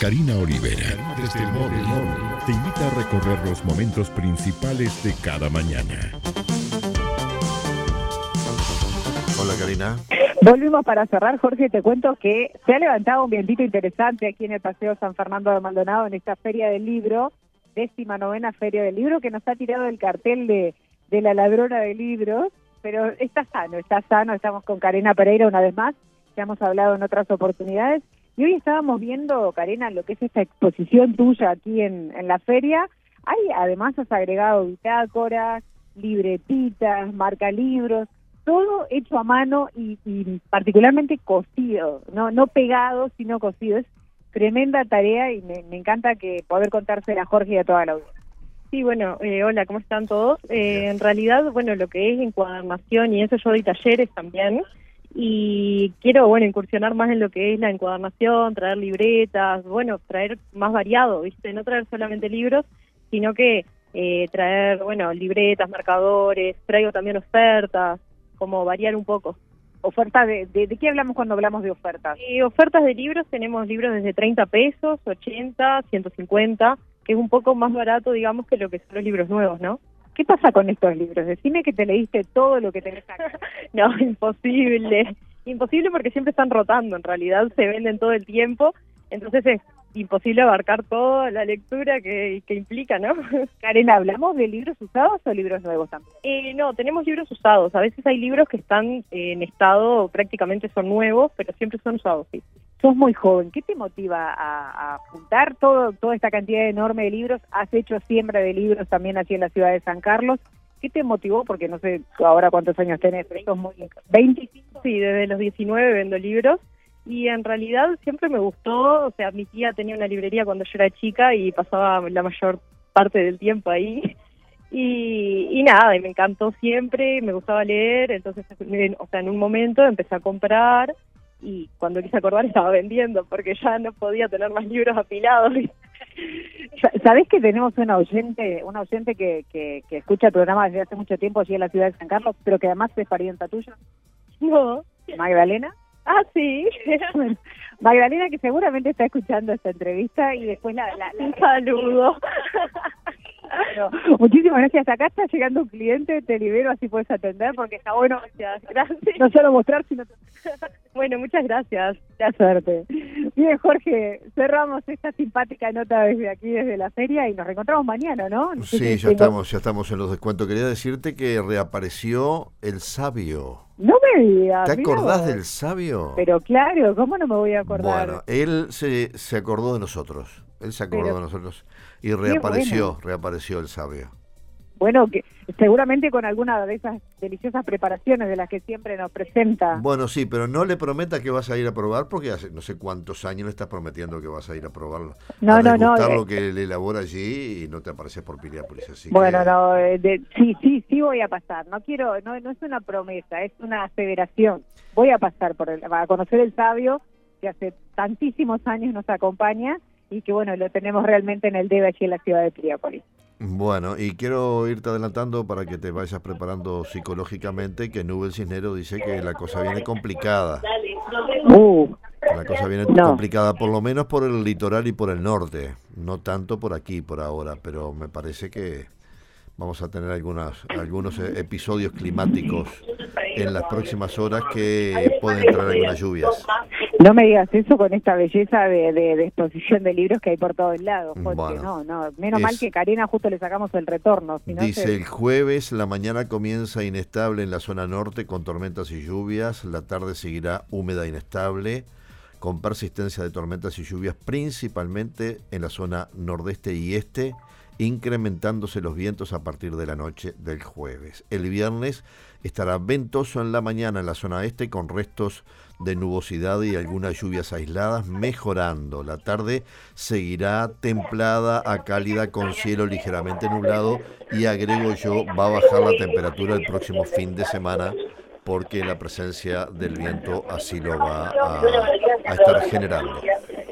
Karina Olivera, desde el móvil, te invita a recorrer los momentos principales de cada mañana. Hola Karina. Volvimos para cerrar, Jorge, te cuento que se ha levantado un vientito interesante aquí en el Paseo San Fernando de Maldonado, en esta feria del libro, décima novena feria del libro, que nos ha tirado el cartel de, de la ladrona de libros, pero está sano, está sano, estamos con Karina Pereira una vez más, ya hemos hablado en otras oportunidades, y hoy estábamos viendo, Karina, lo que es esta exposición tuya aquí en, en la feria, hay además has agregado bitácoras, libretitas, marca libros, todo hecho a mano y, y, particularmente cosido, no no pegado, sino cosido. Es tremenda tarea y me, me encanta que poder contársela a Jorge y a toda la audiencia. Sí, bueno, eh, hola, ¿cómo están todos? Eh, en realidad, bueno, lo que es encuadernación y eso yo doy talleres también y quiero, bueno, incursionar más en lo que es la encuadernación, traer libretas, bueno, traer más variado, ¿viste? No traer solamente libros, sino que eh, traer, bueno, libretas, marcadores, traigo también ofertas, como variar un poco. ¿Oferta de, de, de qué hablamos cuando hablamos de ofertas? Y ofertas de libros, tenemos libros desde 30 pesos, 80, 150, que es un poco más barato, digamos, que lo que son los libros nuevos, ¿no? ¿Qué pasa con estos libros? Decime que te leíste todo lo que tenés acá. no, imposible. Imposible porque siempre están rotando, en realidad se venden todo el tiempo, entonces es imposible abarcar toda la lectura que, que implica, ¿no? Karen, ¿hablamos de libros usados o libros nuevos también? Eh, no, tenemos libros usados. A veces hay libros que están en estado, prácticamente son nuevos, pero siempre son usados, sí. Sos muy joven. ¿Qué te motiva a, juntar todo, toda esta cantidad enorme de libros? Has hecho siembra de libros también aquí en la ciudad de San Carlos. ¿Qué te motivó? Porque no sé ahora cuántos años tenés, pero sos muy... 25. Sí, desde los 19 vendo libros y en realidad siempre me gustó, o sea, mi tía tenía una librería cuando yo era chica y pasaba la mayor parte del tiempo ahí. Y, y nada, y me encantó siempre, me gustaba leer, entonces, o sea, en un momento empecé a comprar y cuando quise acordar estaba vendiendo porque ya no podía tener más libros apilados. ¿Sabés que tenemos una oyente, una oyente que, que, que escucha el programa desde hace mucho tiempo allí en la ciudad de San Carlos, pero que además es parienta tuya? No. ¿Magdalena? Ah, sí. Magdalena, que seguramente está escuchando esta entrevista y después la... la, la... Un saludo. Muchísimas gracias. Acá está llegando un cliente, te libero, así puedes atender, porque está bueno gracias, gracias. no solo mostrar, sino... bueno, muchas gracias. La suerte. Bien, Jorge, cerramos esta simpática nota desde aquí, desde la feria, y nos reencontramos mañana, ¿no? no sí, ya estamos, ya estamos en los descuentos. Quería decirte que reapareció el sabio. No me digas. ¿Te acordás del sabio? Pero claro, ¿cómo no me voy a acordar? Bueno, él se, se acordó de nosotros. Él se acordó Pero, de nosotros y reapareció, bueno. reapareció el sabio. Bueno, que seguramente con alguna de esas deliciosas preparaciones de las que siempre nos presenta. Bueno, sí, pero no le prometa que vas a ir a probar porque hace no sé cuántos años le estás prometiendo que vas a ir a probarlo. No, a no, no. Eh, lo que le elabora allí y no te apareces por Piriápolis. Así bueno, que... no, de, sí, sí, sí voy a pasar. No quiero, no, no es una promesa, es una aseveración. Voy a pasar por el, a conocer el sabio que hace tantísimos años nos acompaña y que bueno, lo tenemos realmente en el debe aquí en la ciudad de Piriápolis. Bueno, y quiero irte adelantando para que te vayas preparando psicológicamente que Nubel Cisnero dice que la cosa viene complicada. Uh, la cosa viene no. complicada, por lo menos por el litoral y por el norte, no tanto por aquí por ahora, pero me parece que vamos a tener algunas, algunos episodios climáticos en las próximas horas que pueden traer algunas lluvias. No me digas eso con esta belleza de, de, de exposición de libros que hay por todos lados. Bueno, no, no. Menos es, mal que Karina justo le sacamos el retorno. Si no dice se... el jueves la mañana comienza inestable en la zona norte con tormentas y lluvias. La tarde seguirá húmeda e inestable con persistencia de tormentas y lluvias principalmente en la zona nordeste y este incrementándose los vientos a partir de la noche del jueves. El viernes estará ventoso en la mañana en la zona este con restos de nubosidad y algunas lluvias aisladas, mejorando. La tarde seguirá templada a cálida con cielo ligeramente nublado y agrego yo, va a bajar la temperatura el próximo fin de semana porque la presencia del viento así lo va a, estar generando.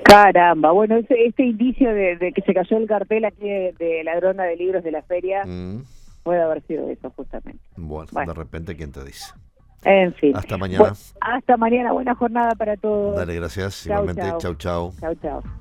Caramba, bueno, ese, este indicio de, de, que se cayó el cartel aquí de, de ladrona de libros de la feria mm. puede haber sido eso justamente. Bueno, bueno, de repente, ¿quién te dice? En fin. Hasta mañana. Hasta mañana, buena jornada para todos. Dale, gracias. Chau, Igualmente, chau, chau. Chau, chau.